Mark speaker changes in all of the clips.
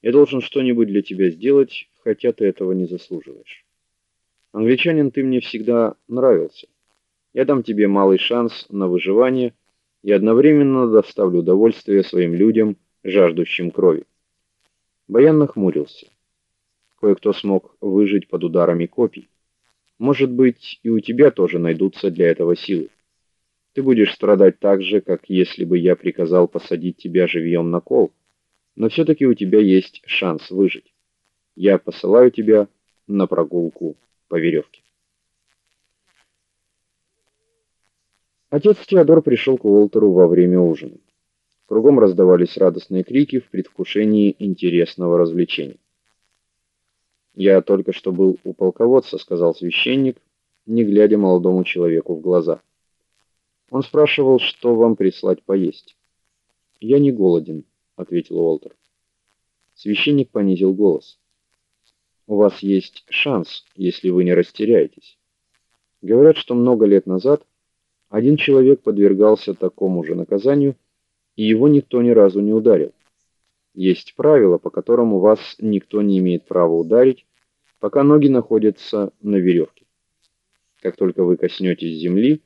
Speaker 1: Я должен что-нибудь для тебя сделать, хотя ты этого не заслуживаешь. Англичанин, ты мне всегда нравился. Я дам тебе малый шанс на выживание и одновременно доставлю удовольствие своим людям, жаждущим крови. Баян нахмурился. Кое-кто смог выжить под ударами копий. Может быть, и у тебя тоже найдутся для этого силы. Ты будешь страдать так же, как если бы я приказал посадить тебя живьем на кол но все таки у тебя есть шанс выжить. Я посылаю тебя на прогулку по веревке. Отец Теодор пришел к Уолтеру во время ужина. Кругом раздавались радостные крики в предвкушении интересного развлечения. Я только что был у полководца, сказал священник, не глядя молодому человеку в глаза. Он спрашивал, что вам прислать поесть. Я не голоден, ответил Уолтер. Священник понизил голос. У вас есть шанс, если вы не растеряетесь. Говорят, что много лет назад один человек подвергался такому же наказанию, и его никто ни разу не ударил. Есть правило, по которому вас никто не имеет права ударить, пока ноги находятся на веревке. Как только вы коснетесь земли,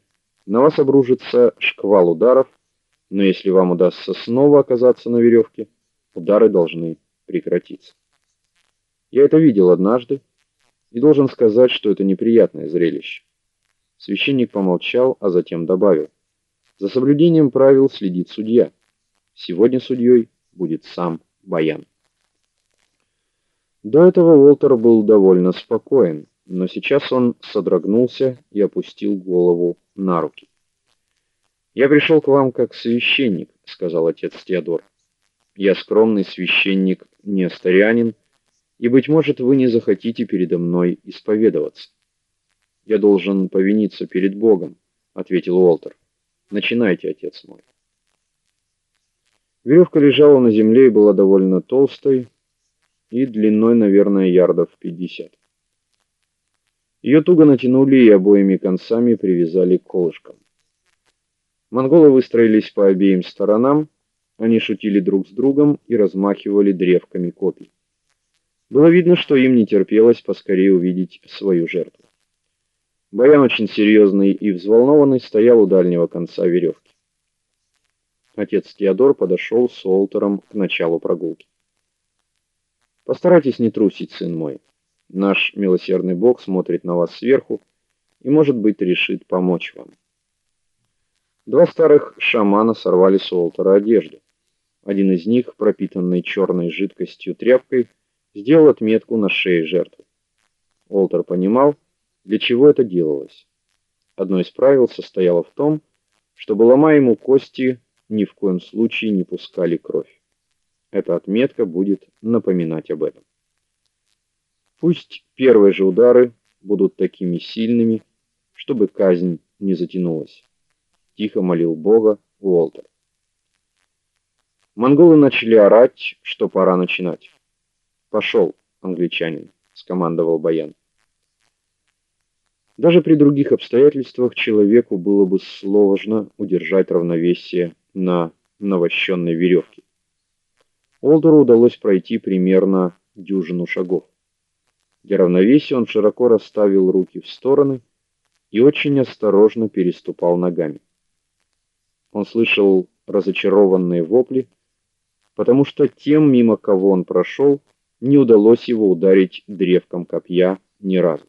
Speaker 1: на вас обрушится шквал ударов но если вам удастся снова оказаться на веревке, удары должны прекратиться. Я это видел однажды и должен сказать, что это неприятное зрелище. Священник помолчал, а затем добавил: "За соблюдением правил следит судья. Сегодня судьей будет сам Баян". До этого Уолтер был довольно спокоен, но сейчас он содрогнулся и опустил голову на руки. Я пришел к вам как священник, сказал отец Теодор. Я скромный священник, не астарианин, и быть может, вы не захотите передо мной исповедоваться. Я должен повиниться перед Богом, ответил Уолтер. Начинайте, отец мой. Веревка лежала на земле и была довольно толстой и длиной, наверное, ярдов пятьдесят. Ее туго натянули и обоими концами привязали к колышкам. Монголы выстроились по обеим сторонам, они шутили друг с другом и размахивали древками копий. Было видно, что им не терпелось поскорее увидеть свою жертву. Баян очень серьезный и взволнованный стоял у дальнего конца веревки. Отец Теодор подошел с Олтером к началу прогулки. Постарайтесь не трусить, сын мой. Наш милосердный Бог смотрит на вас сверху и, может быть, решит помочь вам. Два старых шамана сорвали с Уолтера одежду. Один из них, пропитанный черной жидкостью тряпкой, сделал отметку на шее жертвы. Уолтер понимал, для чего это делалось. Одно из правил состояло в том, чтобы ломая ему кости, ни в коем случае не пускали кровь. Эта отметка будет напоминать об этом. Пусть первые же удары будут такими сильными, чтобы казнь не затянулась тихо молил Бога Уолтер. Монголы начали орать, что пора начинать. «Пошел, англичанин, скомандовал Баян. Даже при других обстоятельствах человеку было бы сложно удержать равновесие на навощенной веревке. Олдеру удалось пройти примерно дюжину шагов. Для равновесия он широко расставил руки в стороны и очень осторожно переступал ногами. Он слышал разочарованные вопли, потому что тем, мимо кого он прошел, не удалось его ударить древком копья ни разу.